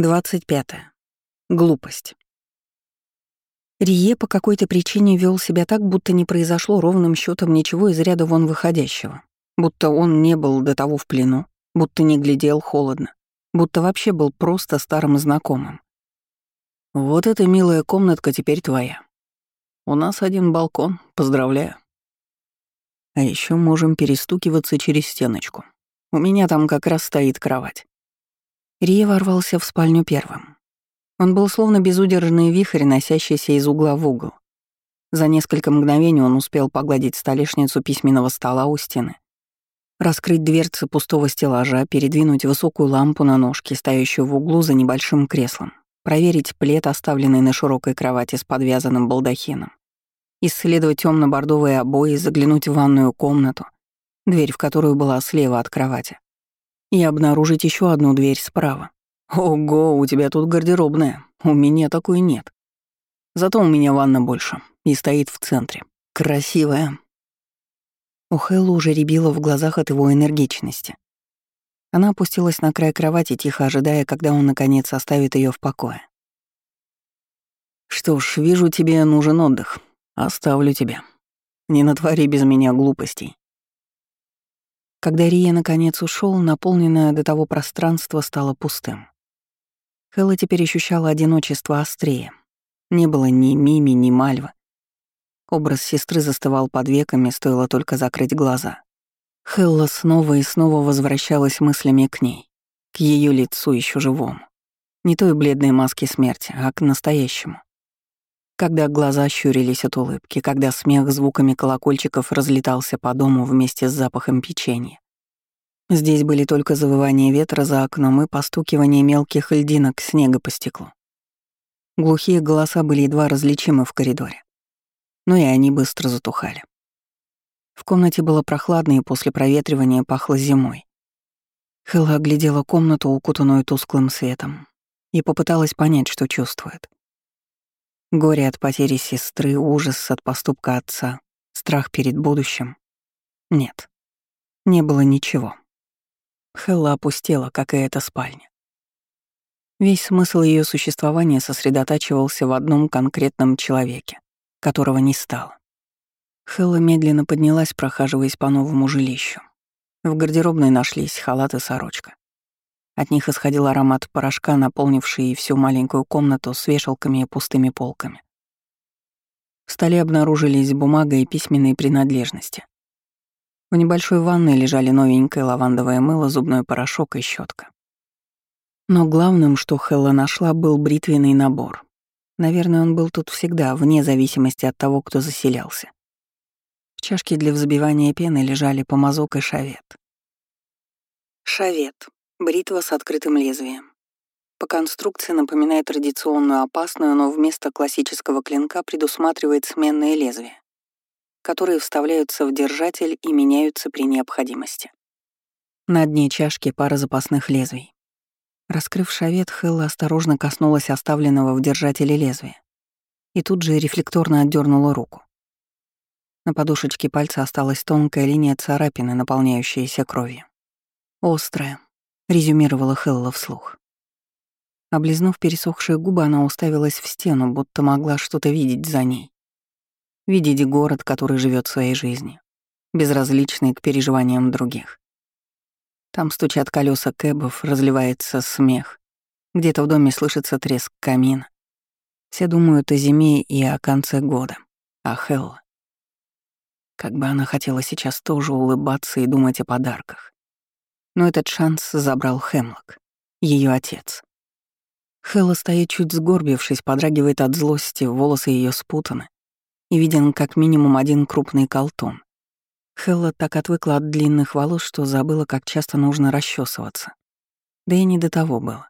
25. Глупость. Рие по какой-то причине вел себя так, будто не произошло ровным счетом ничего из ряда вон выходящего, будто он не был до того в плену, будто не глядел холодно, будто вообще был просто старым знакомым. «Вот эта милая комнатка теперь твоя. У нас один балкон, поздравляю. А еще можем перестукиваться через стеночку. У меня там как раз стоит кровать. Рия ворвался в спальню первым. Он был словно безудержный вихрь, носящийся из угла в угол. За несколько мгновений он успел погладить столешницу письменного стола у стены, раскрыть дверцы пустого стеллажа, передвинуть высокую лампу на ножке, стоящую в углу за небольшим креслом, проверить плед, оставленный на широкой кровати с подвязанным балдахином, исследовать темно бордовые обои, заглянуть в ванную комнату, дверь в которую была слева от кровати, и обнаружить еще одну дверь справа. Ого, у тебя тут гардеробная. У меня такой нет. Зато у меня ванна больше и стоит в центре. Красивая. У Хэллы уже рябило в глазах от его энергичности. Она опустилась на край кровати, тихо ожидая, когда он, наконец, оставит ее в покое. «Что ж, вижу, тебе нужен отдых. Оставлю тебя. Не натвори без меня глупостей. Когда Рия наконец ушел, наполненное до того пространство стало пустым. Хэлла теперь ощущала одиночество острее. Не было ни Мими, ни Мальвы. Образ сестры застывал под веками, стоило только закрыть глаза. Хелла снова и снова возвращалась мыслями к ней, к ее лицу еще живому. Не той бледной маске смерти, а к настоящему. Когда глаза щурились от улыбки, когда смех звуками колокольчиков разлетался по дому вместе с запахом печенья. Здесь были только завывание ветра за окном и постукивание мелких льдинок снега по стеклу. Глухие голоса были едва различимы в коридоре. Но и они быстро затухали. В комнате было прохладно и после проветривания пахло зимой. Хэлла оглядела комнату, укутанную тусклым светом, и попыталась понять, что чувствует. Горе от потери сестры, ужас от поступка отца, страх перед будущим. Нет, не было ничего. Хелла опустела, как и эта спальня. Весь смысл ее существования сосредотачивался в одном конкретном человеке, которого не стало. Хелла медленно поднялась, прохаживаясь по новому жилищу. В гардеробной нашлись халат и сорочка. От них исходил аромат порошка, наполнивший всю маленькую комнату с вешалками и пустыми полками. В столе обнаружились бумага и письменные принадлежности. В небольшой ванной лежали новенькое лавандовое мыло, зубной порошок и щетка. Но главным, что Хелла нашла, был бритвенный набор. Наверное, он был тут всегда, вне зависимости от того, кто заселялся. В чашке для взбивания пены лежали помазок и шавет. Шавет Бритва с открытым лезвием. По конструкции напоминает традиционную опасную, но вместо классического клинка предусматривает сменное лезвие, которые вставляются в держатель и меняются при необходимости. На дне чашки пара запасных лезвий. Раскрыв шавет, Хелла осторожно коснулась оставленного в держателе лезвия и тут же рефлекторно отдернула руку. На подушечке пальца осталась тонкая линия царапины, наполняющаяся кровью. Острая, — резюмировала Хелла вслух. Облизнув пересохшие губы, она уставилась в стену, будто могла что-то видеть за ней. Видеть город, который живет своей жизнью, безразличный к переживаниям других. Там стучат колеса кэбов, разливается смех. Где-то в доме слышится треск камина. Все думают о зиме и о конце года. А Хелла. Как бы она хотела сейчас тоже улыбаться и думать о подарках. Но этот шанс забрал Хемлок, ее отец. Хэлла стоит чуть сгорбившись, подрагивает от злости, волосы ее спутаны, и виден как минимум один крупный колтун. Хелла так отвыкла от длинных волос, что забыла, как часто нужно расчесываться. Да и не до того было.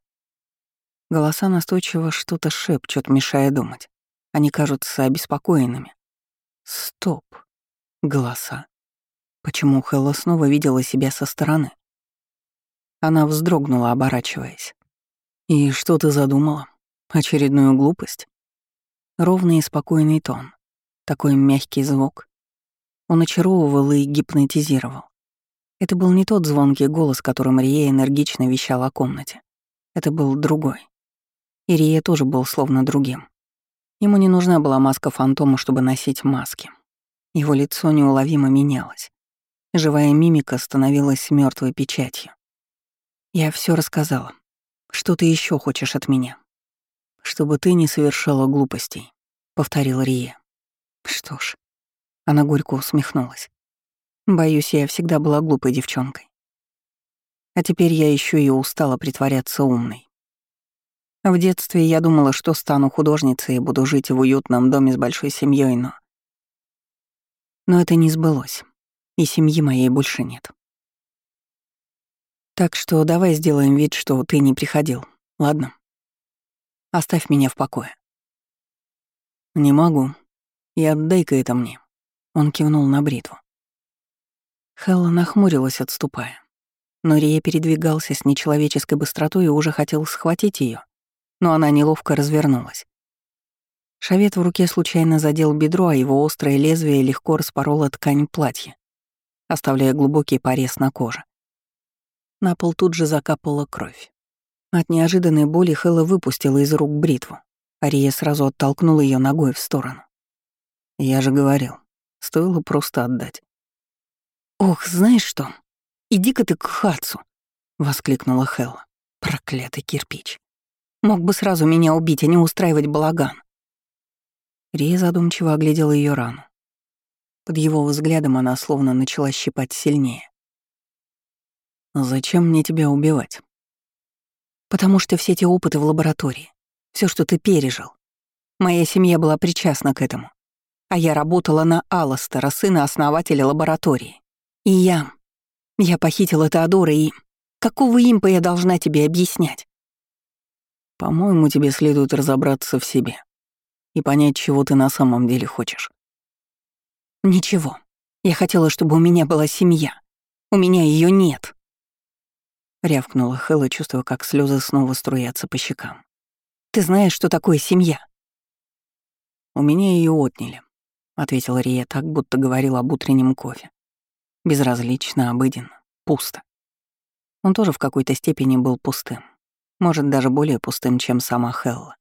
Голоса настойчиво что-то шепчут, мешая думать. Они кажутся обеспокоенными. Стоп. Голоса. Почему Хелла снова видела себя со стороны? Она вздрогнула, оборачиваясь. «И что ты задумала? Очередную глупость?» Ровный и спокойный тон. Такой мягкий звук. Он очаровывал и гипнотизировал. Это был не тот звонкий голос, которым Рия энергично вещала о комнате. Это был другой, Ирия тоже был словно другим. Ему не нужна была маска фантома, чтобы носить маски. Его лицо неуловимо менялось. Живая мимика становилась мертвой печатью. Я все рассказала. Что ты еще хочешь от меня? Чтобы ты не совершала глупостей, повторил Рия. Что ж, она горько усмехнулась. Боюсь, я всегда была глупой девчонкой. А теперь я еще и устала притворяться умной. В детстве я думала, что стану художницей и буду жить в уютном доме с большой семьей, но... Но это не сбылось, и семьи моей больше нет. Так что давай сделаем вид, что ты не приходил, ладно? Оставь меня в покое. Не могу. И отдай-ка это мне. Он кивнул на бритву. Хелла нахмурилась, отступая. Но Рия передвигался с нечеловеческой быстротой и уже хотел схватить ее, но она неловко развернулась. Шавет в руке случайно задел бедро, а его острое лезвие легко распороло ткань платья, оставляя глубокий порез на коже. На пол тут же закапала кровь. От неожиданной боли Хэлла выпустила из рук бритву. Ария сразу оттолкнула ее ногой в сторону. «Я же говорил, стоило просто отдать». «Ох, знаешь что? Иди-ка ты к Хацу!» — воскликнула Хэлла. «Проклятый кирпич!» Мог бы сразу меня убить, а не устраивать балаган. Рия задумчиво оглядела ее рану. Под его взглядом она словно начала щипать сильнее. «Зачем мне тебя убивать?» «Потому что все те опыты в лаборатории, все, что ты пережил. Моя семья была причастна к этому. А я работала на Алластера, сына основателя лаборатории. И я... Я похитила Теодора и... Какого импа я должна тебе объяснять? По-моему, тебе следует разобраться в себе и понять, чего ты на самом деле хочешь. Ничего. Я хотела, чтобы у меня была семья. У меня ее нет. Рявкнула Хэлла, чувствуя, как слезы снова струятся по щекам. Ты знаешь, что такое семья? У меня ее отняли, ответила Рия так, будто говорил об утреннем кофе. Безразлично, обыденно, пусто. Он тоже в какой-то степени был пустым может, даже более пустым, чем сама Хелла.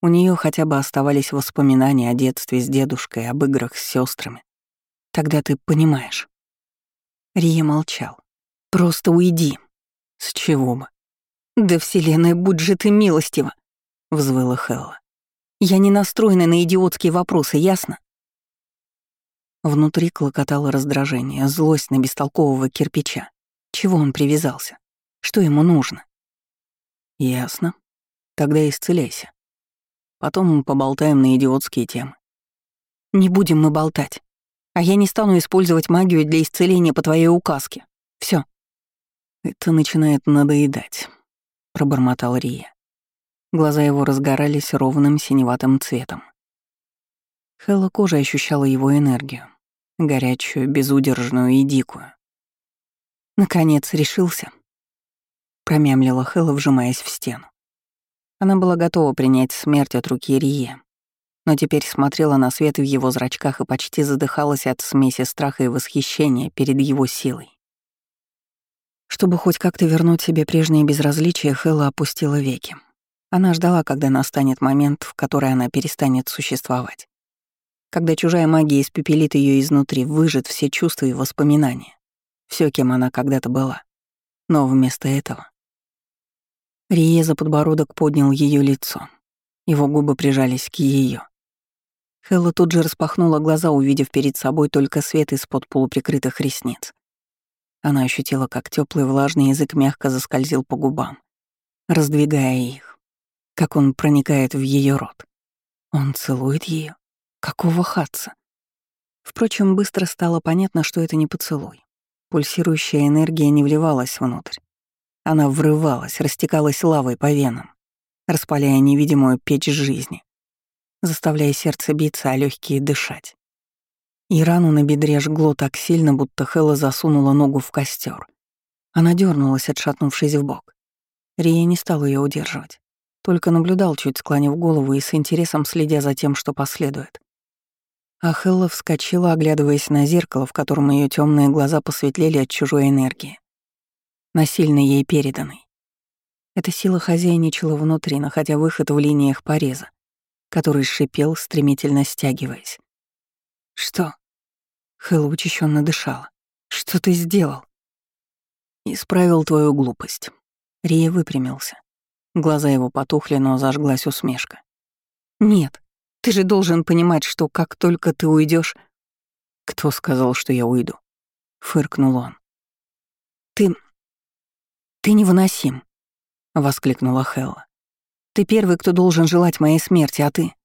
У нее хотя бы оставались воспоминания о детстве с дедушкой, об играх с сестрами. Тогда ты понимаешь. Рия молчал. «Просто уйди». «С чего бы?» «Да, Вселенная, будь же ты милостива», — взвыла Хелла. «Я не настроена на идиотские вопросы, ясно?» Внутри клокотало раздражение, злость на бестолкового кирпича. Чего он привязался? Что ему нужно? Ясно. Тогда исцеляйся. Потом мы поболтаем на идиотские темы. Не будем мы болтать. А я не стану использовать магию для исцеления по твоей указке. Все. Это начинает надоедать, пробормотал Рия. Глаза его разгорались ровным синеватым цветом. Хэлла кожа ощущала его энергию, горячую, безудержную и дикую. Наконец решился промямлила Хэлла, вжимаясь в стену. Она была готова принять смерть от руки Рие, но теперь смотрела на свет в его зрачках и почти задыхалась от смеси страха и восхищения перед его силой. Чтобы хоть как-то вернуть себе прежнее безразличие, Хэлла опустила веки. Она ждала, когда настанет момент, в который она перестанет существовать. Когда чужая магия испепелит ее изнутри, выжжет все чувства и воспоминания. Все, кем она когда-то была. Но вместо этого Рие за подбородок поднял ее лицо. Его губы прижались к ее. Хэлла тут же распахнула глаза, увидев перед собой только свет из-под полуприкрытых ресниц. Она ощутила, как теплый влажный язык мягко заскользил по губам, раздвигая их, как он проникает в ее рот. Он целует ее. Какого хатца? Впрочем, быстро стало понятно, что это не поцелуй. Пульсирующая энергия не вливалась внутрь. Она врывалась, растекалась лавой по венам, распаляя невидимую печь жизни, заставляя сердце биться, а легкие дышать. И рану на бедре жгло так сильно, будто Хэлла засунула ногу в костер. Она дернулась, отшатнувшись в бок. Рия не стал ее удерживать, только наблюдал, чуть склонив голову и с интересом следя за тем, что последует. А Хелла вскочила, оглядываясь на зеркало, в котором ее темные глаза посветлели от чужой энергии насильно ей переданный. Эта сила хозяйничала внутри, находя выход в линиях пореза, который шипел, стремительно стягиваясь. «Что?» Хэлла учащенно дышала. «Что ты сделал?» «Исправил твою глупость». Рия выпрямился. Глаза его потухли, но зажглась усмешка. «Нет, ты же должен понимать, что как только ты уйдешь, «Кто сказал, что я уйду?» — фыркнул он. «Ты... ты невыносим», — воскликнула Хелла. «Ты первый, кто должен желать моей смерти, а ты...»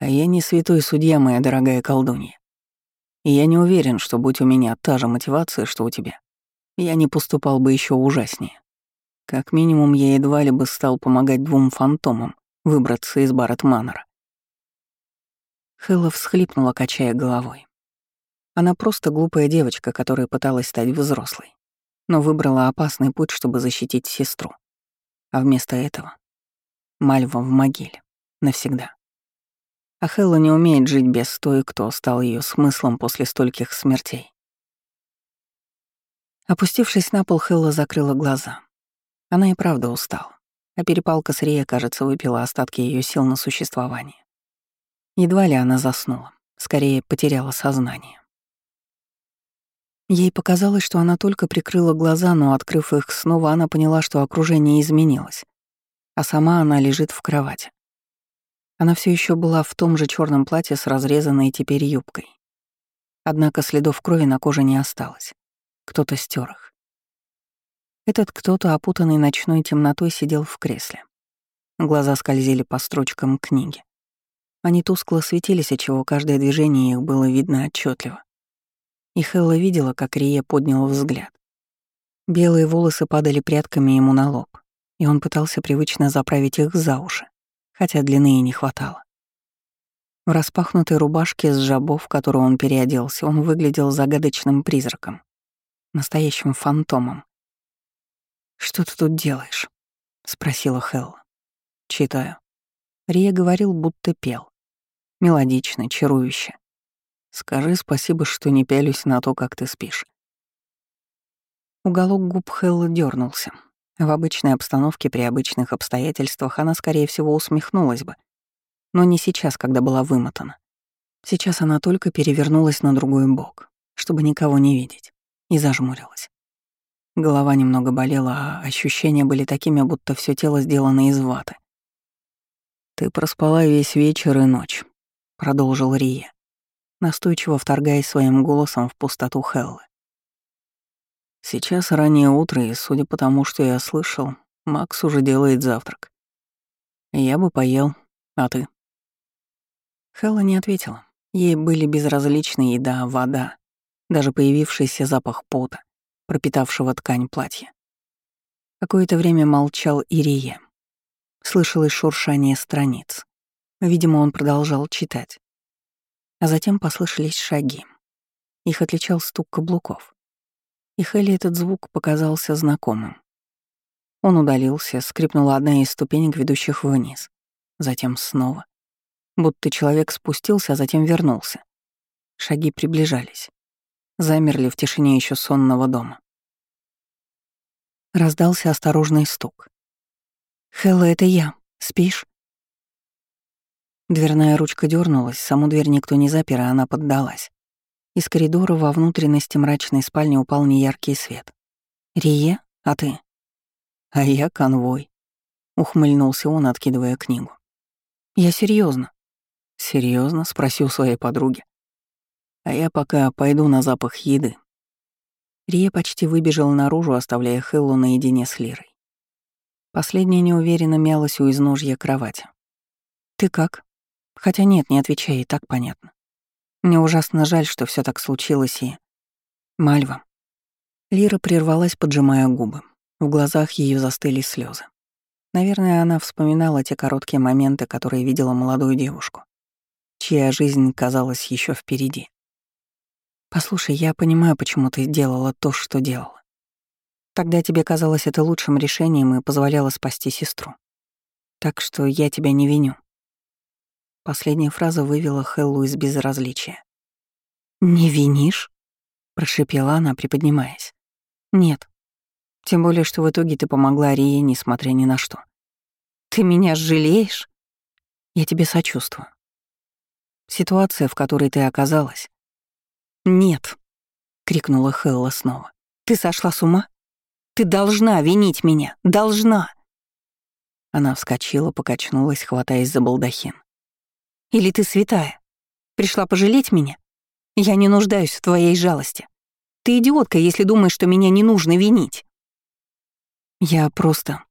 «А я не святой судья, моя дорогая колдунья. И я не уверен, что будь у меня та же мотивация, что у тебя, я не поступал бы еще ужаснее. Как минимум, я едва ли бы стал помогать двум фантомам выбраться из Барретт Маннера. Хэлла всхлипнула, качая головой. Она просто глупая девочка, которая пыталась стать взрослой, но выбрала опасный путь, чтобы защитить сестру. А вместо этого — Мальва в могиле. Навсегда. А Хелла не умеет жить без той, кто стал ее смыслом после стольких смертей. Опустившись на пол, Хелла закрыла глаза. Она и правда устала, а перепалка с Рия, кажется, выпила остатки ее сил на существование. Едва ли она заснула, скорее потеряла сознание. Ей показалось, что она только прикрыла глаза, но, открыв их снова, она поняла, что окружение изменилось, а сама она лежит в кровати. Она все еще была в том же черном платье с разрезанной теперь юбкой. Однако следов крови на коже не осталось. Кто-то стер их. Этот кто-то, опутанный ночной темнотой, сидел в кресле. Глаза скользили по строчкам книги. Они тускло светились, отчего каждое движение их было видно отчетливо. И Хелла видела, как Рия поднял взгляд. Белые волосы падали прядками ему на лоб, и он пытался привычно заправить их за уши, хотя длины и не хватало. В распахнутой рубашке с жабов, в которую он переоделся, он выглядел загадочным призраком, настоящим фантомом. «Что ты тут делаешь?» — спросила Хелла. «Читаю». Рия говорил, будто пел. Мелодично, чарующе. Скажи спасибо, что не пялюсь на то, как ты спишь. Уголок губ Хеллы дернулся. В обычной обстановке, при обычных обстоятельствах она, скорее всего, усмехнулась бы. Но не сейчас, когда была вымотана. Сейчас она только перевернулась на другой бок, чтобы никого не видеть, и зажмурилась. Голова немного болела, а ощущения были такими, будто все тело сделано из ваты. «Ты проспала весь вечер и ночь», — продолжил Рия настойчиво вторгаясь своим голосом в пустоту Хеллы. Сейчас раннее утро, и, судя по тому, что я слышал, Макс уже делает завтрак. Я бы поел, а ты? Хелла не ответила. Ей были безразличны еда, вода, даже появившийся запах пота, пропитавшего ткань платья. Какое-то время молчал Ирия. Слышалось шуршание страниц. Видимо, он продолжал читать. А затем послышались шаги. Их отличал стук каблуков. И Хелли этот звук показался знакомым. Он удалился, скрипнула одна из ступенек, ведущих вниз. Затем снова. Будто человек спустился, а затем вернулся. Шаги приближались. Замерли в тишине еще сонного дома. Раздался осторожный стук. «Хэлла, это я. Спишь?» Дверная ручка дернулась, саму дверь никто не запер, а она поддалась. Из коридора во внутренности мрачной спальни упал неяркий свет. «Рие, а ты?» «А я конвой», — ухмыльнулся он, откидывая книгу. «Я серьезно. Серьезно? спросил своей подруги. «А я пока пойду на запах еды». Рия почти выбежал наружу, оставляя Хеллу наедине с Лирой. Последняя неуверенно мялась у изножья кровати. «Ты как?» Хотя нет, не отвечай, и так понятно. Мне ужасно жаль, что все так случилось, и... Мальва. Лира прервалась, поджимая губы. В глазах ее застыли слезы. Наверное, она вспоминала те короткие моменты, которые видела молодую девушку, чья жизнь казалась еще впереди. «Послушай, я понимаю, почему ты делала то, что делала. Тогда тебе казалось это лучшим решением и позволяло спасти сестру. Так что я тебя не виню. Последняя фраза вывела Хеллу из безразличия. «Не винишь?» — прошепела она, приподнимаясь. «Нет. Тем более, что в итоге ты помогла Рие, несмотря ни на что. Ты меня жалеешь? Я тебе сочувствую. Ситуация, в которой ты оказалась. Нет, крикнула Хелла снова. Ты сошла с ума? Ты должна винить меня, должна. Она вскочила, покачнулась, хватаясь за балдахин. Или ты святая? Пришла пожалеть меня? Я не нуждаюсь в твоей жалости. Ты идиотка, если думаешь, что меня не нужно винить. Я просто...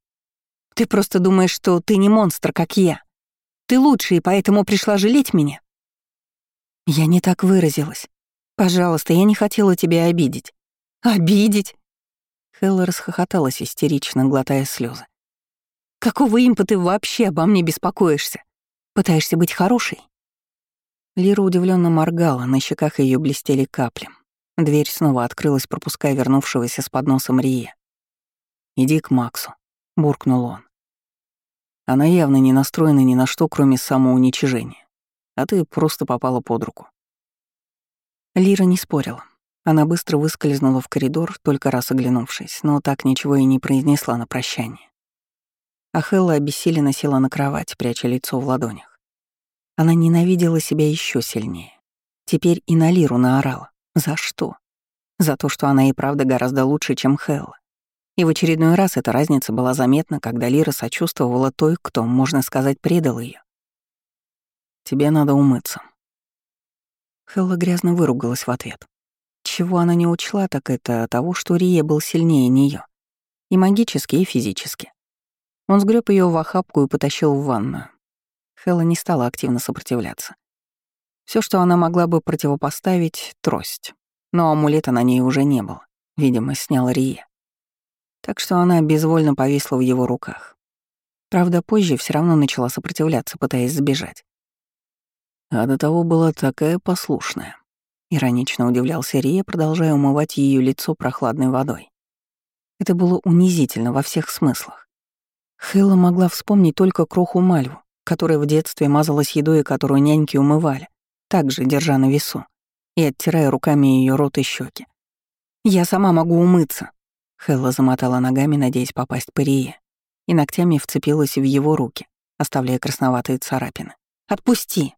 Ты просто думаешь, что ты не монстр, как я. Ты лучше, и поэтому пришла жалеть меня? Я не так выразилась. Пожалуйста, я не хотела тебя обидеть. Обидеть? Хелла расхохоталась истерично, глотая слезы. Какого импа ты вообще обо мне беспокоишься? Пытаешься быть хорошей? Лира удивленно моргала, на щеках ее блестели капли. Дверь снова открылась, пропуская вернувшегося с подносом Рия. «Иди к Максу», — буркнул он. Она явно не настроена ни на что, кроме самоуничижения. А ты просто попала под руку. Лира не спорила. Она быстро выскользнула в коридор, только раз оглянувшись, но так ничего и не произнесла на прощание. А Хелла обессиленно села на кровать, пряча лицо в ладонях. Она ненавидела себя еще сильнее. Теперь и на Лиру наорала. За что? За то, что она и правда гораздо лучше, чем Хелла. И в очередной раз эта разница была заметна, когда Лира сочувствовала той, кто, можно сказать, предал ее. «Тебе надо умыться». Хелла грязно выругалась в ответ. Чего она не учла, так это того, что Рия был сильнее нее, И магически, и физически. Он сгреб ее в охапку и потащил в ванную. Хелла не стала активно сопротивляться. Все, что она могла бы противопоставить — трость. Но амулета на ней уже не было. Видимо, снял Рия так что она безвольно повисла в его руках. Правда, позже все равно начала сопротивляться, пытаясь сбежать. А до того была такая послушная. Иронично удивлялся Рия, продолжая умывать ее лицо прохладной водой. Это было унизительно во всех смыслах. Хэлла могла вспомнить только кроху Мальву, которая в детстве мазалась едой, которую няньки умывали, также держа на весу и оттирая руками ее рот и щеки. «Я сама могу умыться», Хелла замотала ногами, надеясь попасть по Рие, и ногтями вцепилась в его руки, оставляя красноватые царапины. «Отпусти!»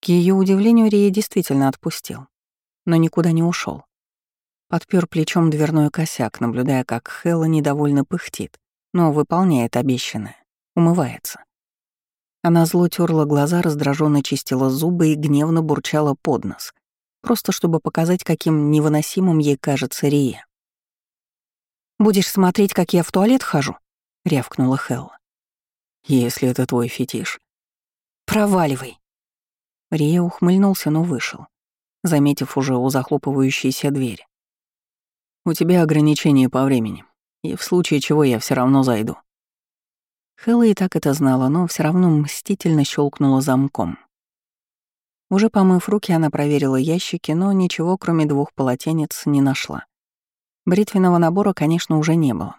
К ее удивлению, Рия действительно отпустил, но никуда не ушел. Подпер плечом дверной косяк, наблюдая, как Хелла недовольно пыхтит, но выполняет обещанное, умывается. Она зло терла глаза, раздраженно чистила зубы и гневно бурчала под нос, просто чтобы показать, каким невыносимым ей кажется Рия. «Будешь смотреть, как я в туалет хожу?» — рявкнула Хелла. «Если это твой фетиш». «Проваливай!» Рия ухмыльнулся, но вышел, заметив уже у захлопывающейся двери. «У тебя ограничения по времени, и в случае чего я все равно зайду». Хэлла и так это знала, но все равно мстительно щелкнула замком. Уже помыв руки, она проверила ящики, но ничего, кроме двух полотенец, не нашла. Бритвенного набора, конечно, уже не было.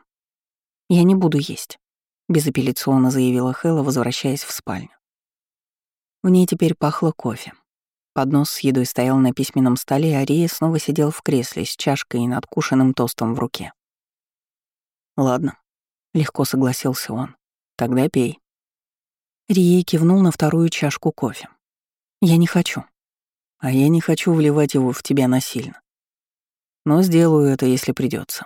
«Я не буду есть», — безапелляционно заявила Хэлла, возвращаясь в спальню. В ней теперь пахло кофе. Поднос с едой стоял на письменном столе, а Рия снова сидел в кресле с чашкой и надкушенным тостом в руке. «Ладно», — легко согласился он. «Тогда пей». Рия кивнул на вторую чашку кофе. «Я не хочу». «А я не хочу вливать его в тебя насильно но сделаю это, если придется.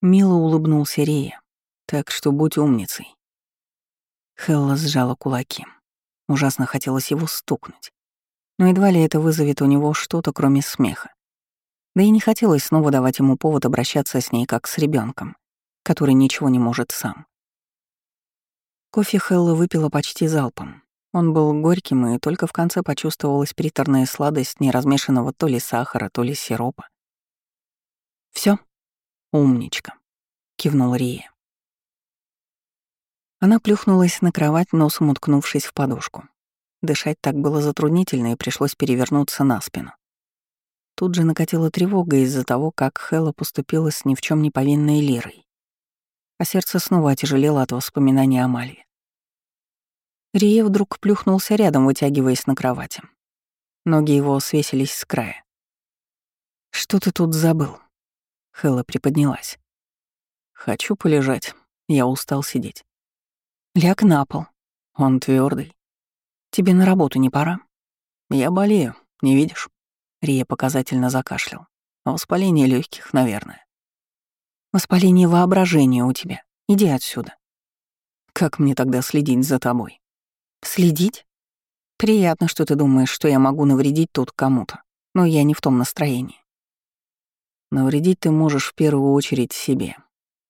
Мило улыбнулся Рия, так что будь умницей. Хелла сжала кулаки. Ужасно хотелось его стукнуть. Но едва ли это вызовет у него что-то, кроме смеха. Да и не хотелось снова давать ему повод обращаться с ней как с ребенком, который ничего не может сам. Кофе Хелла выпила почти залпом. Он был горьким, и только в конце почувствовалась приторная сладость неразмешанного то ли сахара, то ли сиропа. Все, умничка, кивнула Рия. Она плюхнулась на кровать, носом уткнувшись в подушку. Дышать так было затруднительно, и пришлось перевернуться на спину. Тут же накатила тревога из-за того, как Хэлла поступила с ни в чем не повинной Лирой. А сердце снова отяжелело от воспоминаний о Мальве. Рия вдруг плюхнулся рядом, вытягиваясь на кровати. Ноги его свесились с края. «Что ты тут забыл?» Хэлла приподнялась. Хочу полежать. Я устал сидеть. Ляг на пол. Он твердый. Тебе на работу не пора? Я болею, не видишь? Рия показательно закашлял. Воспаление легких, наверное. Воспаление воображения у тебя. Иди отсюда. Как мне тогда следить за тобой? Следить? Приятно, что ты думаешь, что я могу навредить тут кому-то, но я не в том настроении. Навредить ты можешь в первую очередь себе.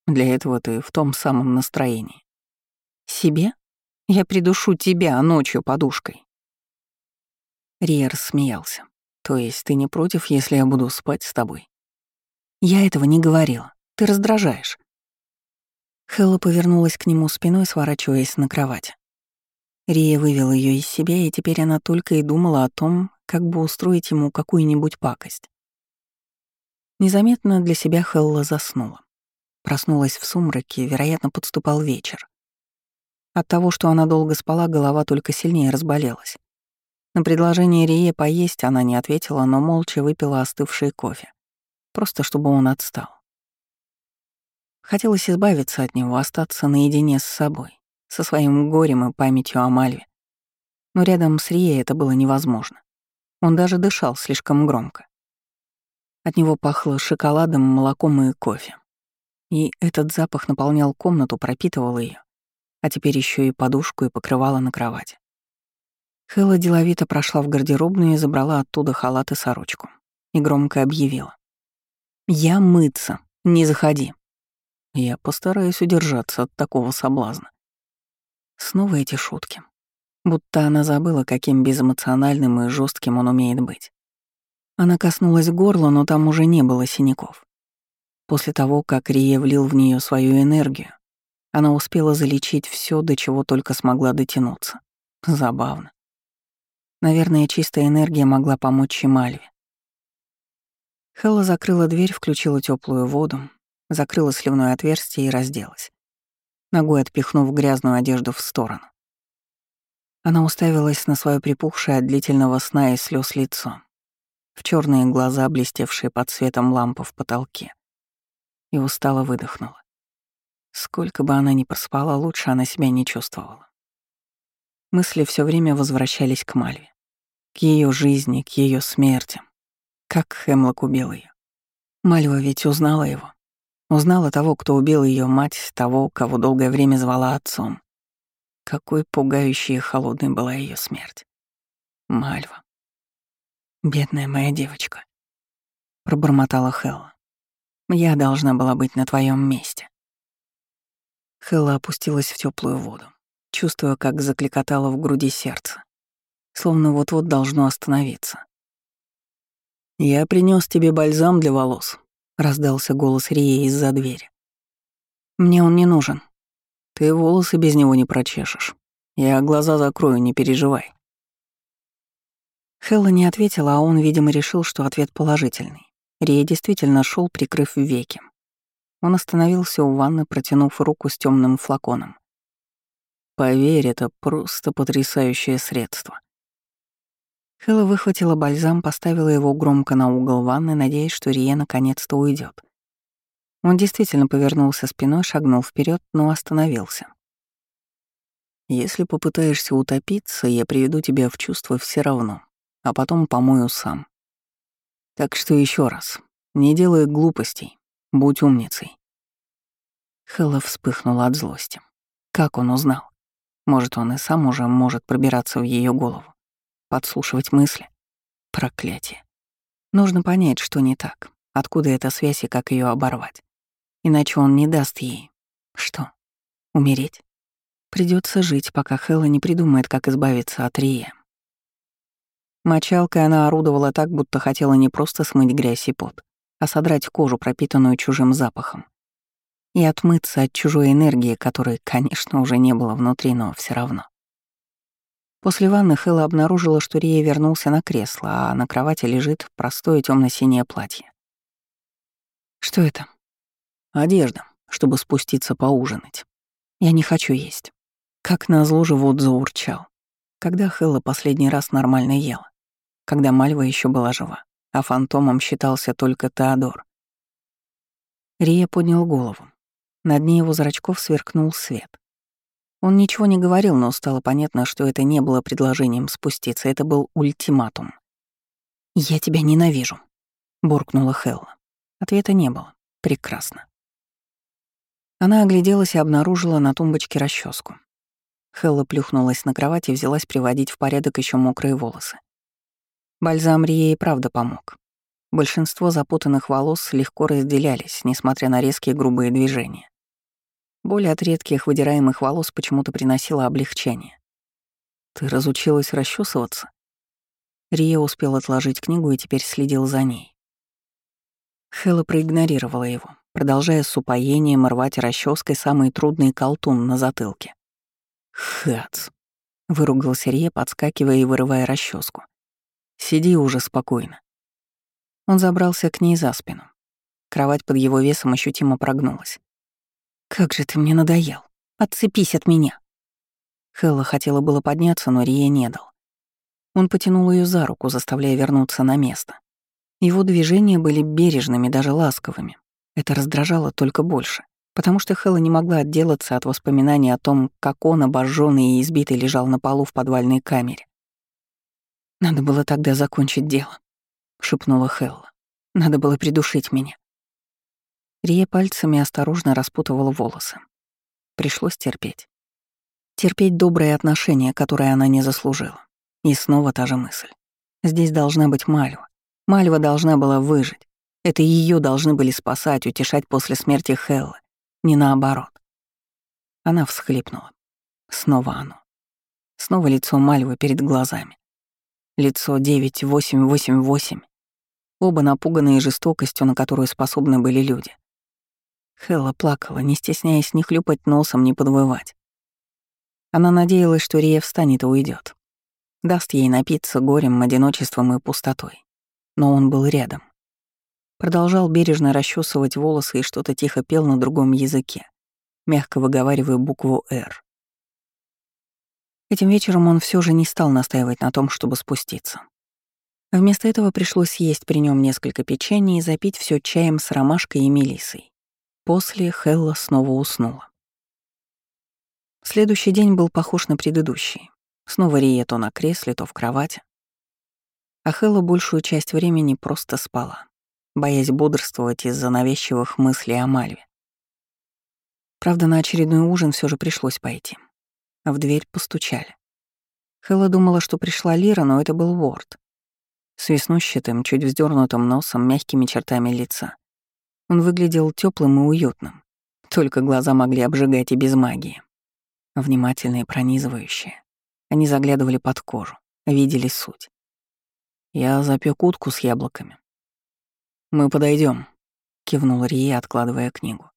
Для этого ты в том самом настроении. Себе? Я придушу тебя ночью подушкой. Риер смеялся. То есть ты не против, если я буду спать с тобой? Я этого не говорила. Ты раздражаешь. Хэлла повернулась к нему спиной, сворачиваясь на кровать. Рия вывела ее из себя, и теперь она только и думала о том, как бы устроить ему какую-нибудь пакость. Незаметно для себя Хелла заснула. Проснулась в сумраке, вероятно, подступал вечер. От того, что она долго спала, голова только сильнее разболелась. На предложение Рие поесть она не ответила, но молча выпила остывший кофе. Просто чтобы он отстал. Хотелось избавиться от него, остаться наедине с собой, со своим горем и памятью о Мальве. Но рядом с Рией это было невозможно. Он даже дышал слишком громко. От него пахло шоколадом, молоком и кофе. И этот запах наполнял комнату, пропитывал ее, а теперь еще и подушку и покрывало на кровати. Хэлла деловито прошла в гардеробную и забрала оттуда халат и сорочку. И громко объявила. «Я мыться, не заходи». Я постараюсь удержаться от такого соблазна. Снова эти шутки. Будто она забыла, каким безэмоциональным и жестким он умеет быть. Она коснулась горла, но там уже не было синяков. После того, как Рия влил в нее свою энергию, она успела залечить все, до чего только смогла дотянуться. Забавно. Наверное, чистая энергия могла помочь и Мальве. Хелла закрыла дверь, включила теплую воду, закрыла сливное отверстие и разделась, ногой отпихнув грязную одежду в сторону. Она уставилась на свое припухшее от длительного сна и слез лицо, в черные глаза, блестевшие под светом лампы в потолке, и устало выдохнула. Сколько бы она ни проспала, лучше она себя не чувствовала. Мысли все время возвращались к Мальве, к ее жизни, к ее смерти. Как Хемлок убил ее. Мальва ведь узнала его, Узнала того, кто убил ее мать, того, кого долгое время звала отцом. Какой пугающей и холодной была ее смерть. Мальва. «Бедная моя девочка», — пробормотала Хелла. «Я должна была быть на твоем месте». Хелла опустилась в теплую воду, чувствуя, как закликотало в груди сердце, словно вот-вот должно остановиться. «Я принес тебе бальзам для волос», — раздался голос Рии из-за двери. «Мне он не нужен. Ты волосы без него не прочешешь. Я глаза закрою, не переживай». Хелла не ответила, а он, видимо, решил, что ответ положительный. Рия действительно шел, прикрыв веки. Он остановился у ванны, протянув руку с темным флаконом. «Поверь, это просто потрясающее средство. Хэлла выхватила бальзам, поставила его громко на угол ванны, надеясь, что Рие наконец-то уйдет. Он действительно повернулся спиной, шагнул вперед, но остановился. «Если попытаешься утопиться, я приведу тебя в чувство все равно, а потом помою сам. Так что еще раз, не делай глупостей, будь умницей». Хэлла вспыхнула от злости. Как он узнал? Может, он и сам уже может пробираться в ее голову подслушивать мысли. Проклятие. Нужно понять, что не так, откуда эта связь и как ее оборвать. Иначе он не даст ей. Что? Умереть? Придется жить, пока Хэлла не придумает, как избавиться от Рия. Мочалкой она орудовала так, будто хотела не просто смыть грязь и пот, а содрать кожу, пропитанную чужим запахом. И отмыться от чужой энергии, которой, конечно, уже не было внутри, но все равно. После ванны Хэлла обнаружила, что Рия вернулся на кресло, а на кровати лежит простое темно синее платье. «Что это?» «Одежда, чтобы спуститься поужинать. Я не хочу есть». Как назло живот заурчал. Когда Хэлла последний раз нормально ела? Когда Мальва еще была жива, а фантомом считался только Теодор. Рия поднял голову. На дне его зрачков сверкнул свет. Он ничего не говорил, но стало понятно, что это не было предложением спуститься, это был ультиматум. «Я тебя ненавижу», — буркнула Хелла. Ответа не было. Прекрасно. Она огляделась и обнаружила на тумбочке расческу. Хелла плюхнулась на кровать и взялась приводить в порядок еще мокрые волосы. Бальзам Рие правда помог. Большинство запутанных волос легко разделялись, несмотря на резкие грубые движения. Боль от редких выдираемых волос почему-то приносила облегчение. «Ты разучилась расчесываться?» Рия успел отложить книгу и теперь следил за ней. Хэлла проигнорировала его, продолжая с упоением рвать расческой самый трудный колтун на затылке. «Хац!» — выругался Рия, подскакивая и вырывая расческу. «Сиди уже спокойно». Он забрался к ней за спину. Кровать под его весом ощутимо прогнулась. «Как же ты мне надоел! Отцепись от меня!» Хелла хотела было подняться, но Рия не дал. Он потянул ее за руку, заставляя вернуться на место. Его движения были бережными, даже ласковыми. Это раздражало только больше, потому что Хелла не могла отделаться от воспоминаний о том, как он, обожженный и избитый, лежал на полу в подвальной камере. «Надо было тогда закончить дело», — шепнула Хелла. «Надо было придушить меня. Рия пальцами осторожно распутывала волосы. Пришлось терпеть. Терпеть добрые отношения, которые она не заслужила. И снова та же мысль. Здесь должна быть Мальва. Мальва должна была выжить. Это ее должны были спасать, утешать после смерти Хеллы. Не наоборот. Она всхлипнула. Снова оно. Снова лицо Мальвы перед глазами. Лицо 9888. Оба напуганные жестокостью, на которую способны были люди. Хелла плакала, не стесняясь ни хлюпать носом, ни подвывать. Она надеялась, что Рия встанет и уйдет. Даст ей напиться горем, одиночеством и пустотой. Но он был рядом. Продолжал бережно расчесывать волосы и что-то тихо пел на другом языке, мягко выговаривая букву «Р». Этим вечером он все же не стал настаивать на том, чтобы спуститься. Вместо этого пришлось съесть при нем несколько печений и запить все чаем с ромашкой и мелисой. После Хелла снова уснула. Следующий день был похож на предыдущий. Снова Рия то на кресле, то в кровати. А Хелла большую часть времени просто спала, боясь бодрствовать из-за навязчивых мыслей о Мальве. Правда, на очередной ужин все же пришлось пойти. А в дверь постучали. Хелла думала, что пришла Лира, но это был Ворд. С веснущатым, чуть вздернутым носом, мягкими чертами лица. Он выглядел теплым и уютным. Только глаза могли обжигать и без магии. Внимательные, пронизывающие. Они заглядывали под кожу, видели суть. Я запек утку с яблоками. «Мы подойдем, кивнул Рия, откладывая книгу.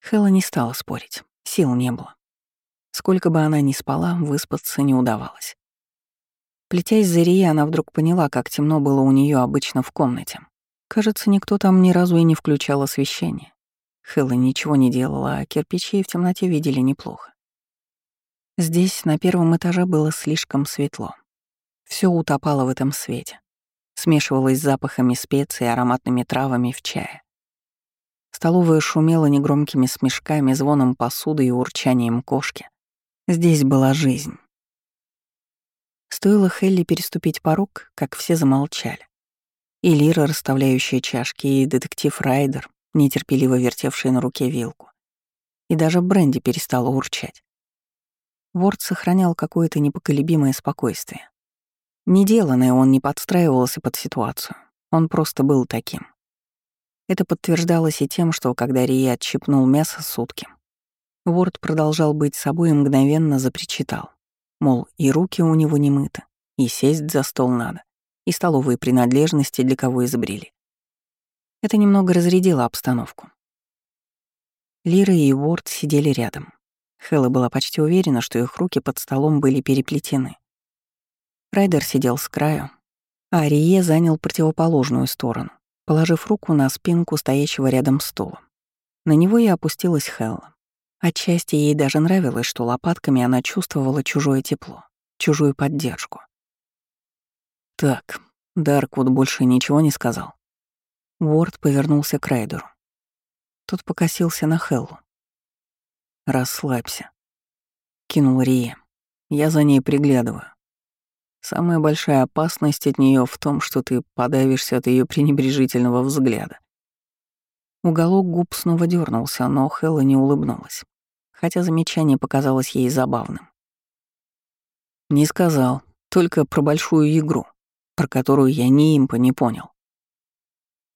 Хэлла не стала спорить, сил не было. Сколько бы она ни спала, выспаться не удавалось. Плетясь за Рии, она вдруг поняла, как темно было у нее обычно в комнате. Кажется, никто там ни разу и не включал освещение. Хэлла ничего не делала, а кирпичи в темноте видели неплохо. Здесь, на первом этаже, было слишком светло. Все утопало в этом свете. Смешивалось с запахами специй и ароматными травами в чае. Столовая шумела негромкими смешками, звоном посуды и урчанием кошки. Здесь была жизнь. Стоило Хелли переступить порог, как все замолчали. И Лира, расставляющая чашки, и детектив Райдер, нетерпеливо вертевший на руке вилку. И даже Бренди перестала урчать. Ворд сохранял какое-то непоколебимое спокойствие. Неделанное он не подстраивался под ситуацию, он просто был таким. Это подтверждалось и тем, что когда Рия отщипнул мясо сутки, Ворд продолжал быть собой и мгновенно запричитал. Мол, и руки у него не мыты, и сесть за стол надо и столовые принадлежности для кого изобрели. Это немного разрядило обстановку. Лира и Уорд сидели рядом. Хэлла была почти уверена, что их руки под столом были переплетены. Райдер сидел с краю, а Рие занял противоположную сторону, положив руку на спинку стоящего рядом стула. На него и опустилась Хэлла. Отчасти ей даже нравилось, что лопатками она чувствовала чужое тепло, чужую поддержку. Так, Дарквуд больше ничего не сказал. Уорд повернулся к Райдеру. Тот покосился на Хеллу. «Расслабься», — кинул Рие. «Я за ней приглядываю. Самая большая опасность от нее в том, что ты подавишься от ее пренебрежительного взгляда. Уголок губ снова дернулся, но Хелла не улыбнулась, хотя замечание показалось ей забавным. Не сказал, только про большую игру, про которую я ни импа не понял.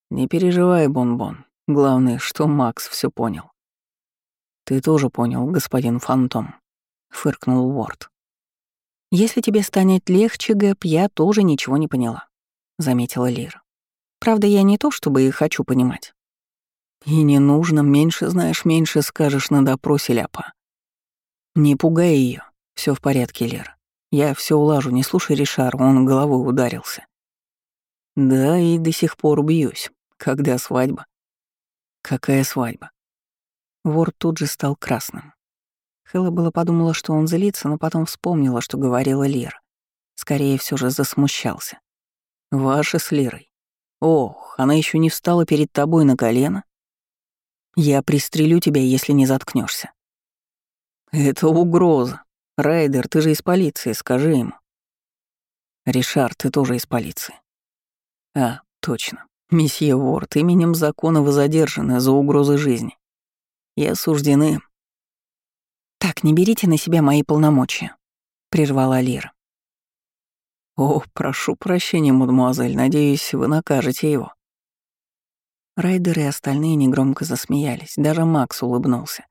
Не переживай, Бон-Бон. Главное, что Макс все понял. Ты тоже понял, господин Фантом, фыркнул Уорд. «Если тебе станет легче, Гэп, я тоже ничего не поняла», — заметила Лира. «Правда, я не то чтобы и хочу понимать». «И не нужно, меньше знаешь, меньше скажешь на допросе, ляпа». «Не пугай ее, все в порядке, Лира. Я все улажу, не слушай Ришар, он головой ударился». «Да, и до сих пор бьюсь. Когда свадьба?» «Какая свадьба?» Вор тут же стал красным. Хэлла было подумала, что он злится, но потом вспомнила, что говорила Лира. Скорее все же засмущался. «Ваша с Лирой. Ох, она еще не встала перед тобой на колено? Я пристрелю тебя, если не заткнешься. «Это угроза. Райдер, ты же из полиции, скажи ему». «Ришар, ты тоже из полиции». «А, точно. Месье Ворд, именем закона вы задержаны за угрозы жизни и осуждены «Так, не берите на себя мои полномочия», — прервала Лира. «О, прошу прощения, мадемуазель, надеюсь, вы накажете его». Райдер и остальные негромко засмеялись, даже Макс улыбнулся.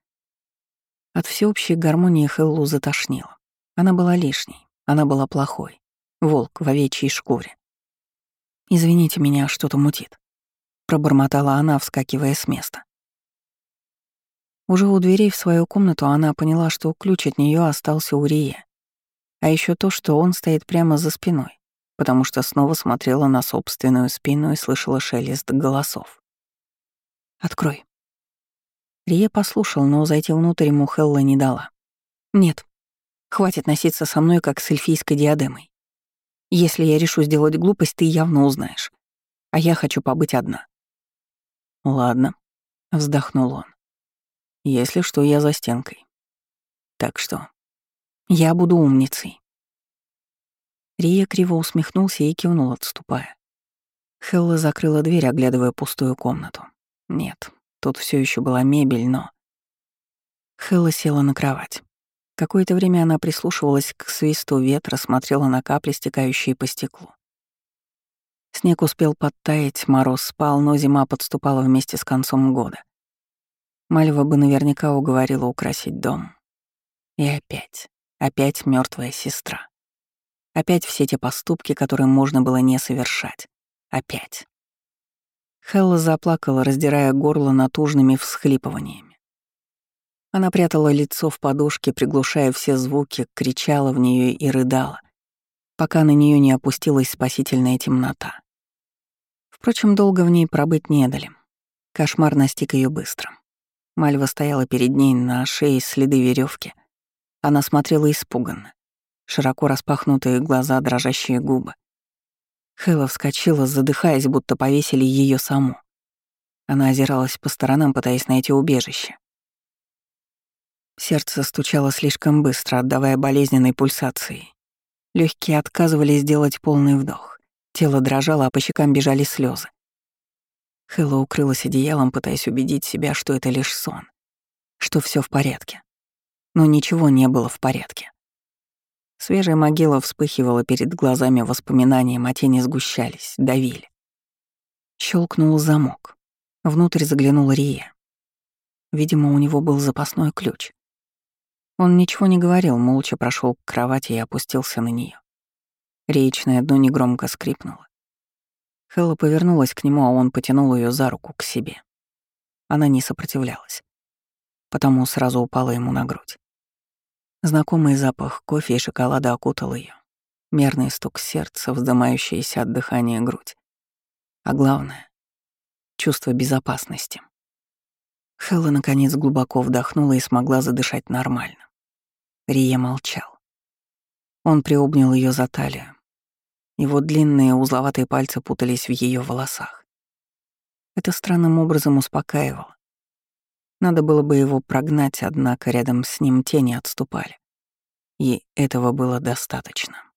От всеобщей гармонии Хеллу затошнило. Она была лишней, она была плохой. Волк в овечьей шкуре. «Извините меня, что-то мутит», — пробормотала она, вскакивая с места. Уже у дверей в свою комнату она поняла, что ключ от нее остался у Рии. А еще то, что он стоит прямо за спиной, потому что снова смотрела на собственную спину и слышала шелест голосов. «Открой». Рия послушал, но зайти внутрь ему Хелла не дала. «Нет, хватит носиться со мной, как с эльфийской диадемой. Если я решу сделать глупость, ты явно узнаешь. А я хочу побыть одна». «Ладно», — вздохнул он. Если что, я за стенкой. Так что я буду умницей. Рия криво усмехнулся и кивнул, отступая. Хелла закрыла дверь, оглядывая пустую комнату. Нет, тут все еще была мебель, но... Хелла села на кровать. Какое-то время она прислушивалась к свисту ветра, смотрела на капли, стекающие по стеклу. Снег успел подтаять, мороз спал, но зима подступала вместе с концом года. Мальва бы наверняка уговорила украсить дом. И опять, опять мертвая сестра. Опять все те поступки, которые можно было не совершать. Опять. Хелла заплакала, раздирая горло натужными всхлипываниями. Она прятала лицо в подушке, приглушая все звуки, кричала в нее и рыдала, пока на нее не опустилась спасительная темнота. Впрочем, долго в ней пробыть не дали. Кошмар настиг ее быстро. Мальва стояла перед ней на шее следы веревки. Она смотрела испуганно. Широко распахнутые глаза, дрожащие губы. Хэлла вскочила, задыхаясь, будто повесили ее саму. Она озиралась по сторонам, пытаясь найти убежище. Сердце стучало слишком быстро, отдавая болезненной пульсации. Легкие отказывались сделать полный вдох. Тело дрожало, а по щекам бежали слезы. Хэлла укрылась одеялом, пытаясь убедить себя, что это лишь сон, что все в порядке. Но ничего не было в порядке. Свежая могила вспыхивала перед глазами воспоминанием, а тени сгущались, давили. Щелкнул замок. Внутрь заглянул Рия. Видимо, у него был запасной ключ. Он ничего не говорил, молча прошел к кровати и опустился на нее. Речное дно негромко скрипнуло. Хэлла повернулась к нему, а он потянул ее за руку к себе. Она не сопротивлялась, потому сразу упала ему на грудь. Знакомый запах кофе и шоколада окутал ее. Мерный стук сердца, вздымающаяся от дыхания грудь. А главное — чувство безопасности. Хэлла, наконец, глубоко вдохнула и смогла задышать нормально. Рия молчал. Он приобнял ее за талию, его длинные узловатые пальцы путались в ее волосах. Это странным образом успокаивало. Надо было бы его прогнать, однако рядом с ним тени отступали. И этого было достаточно.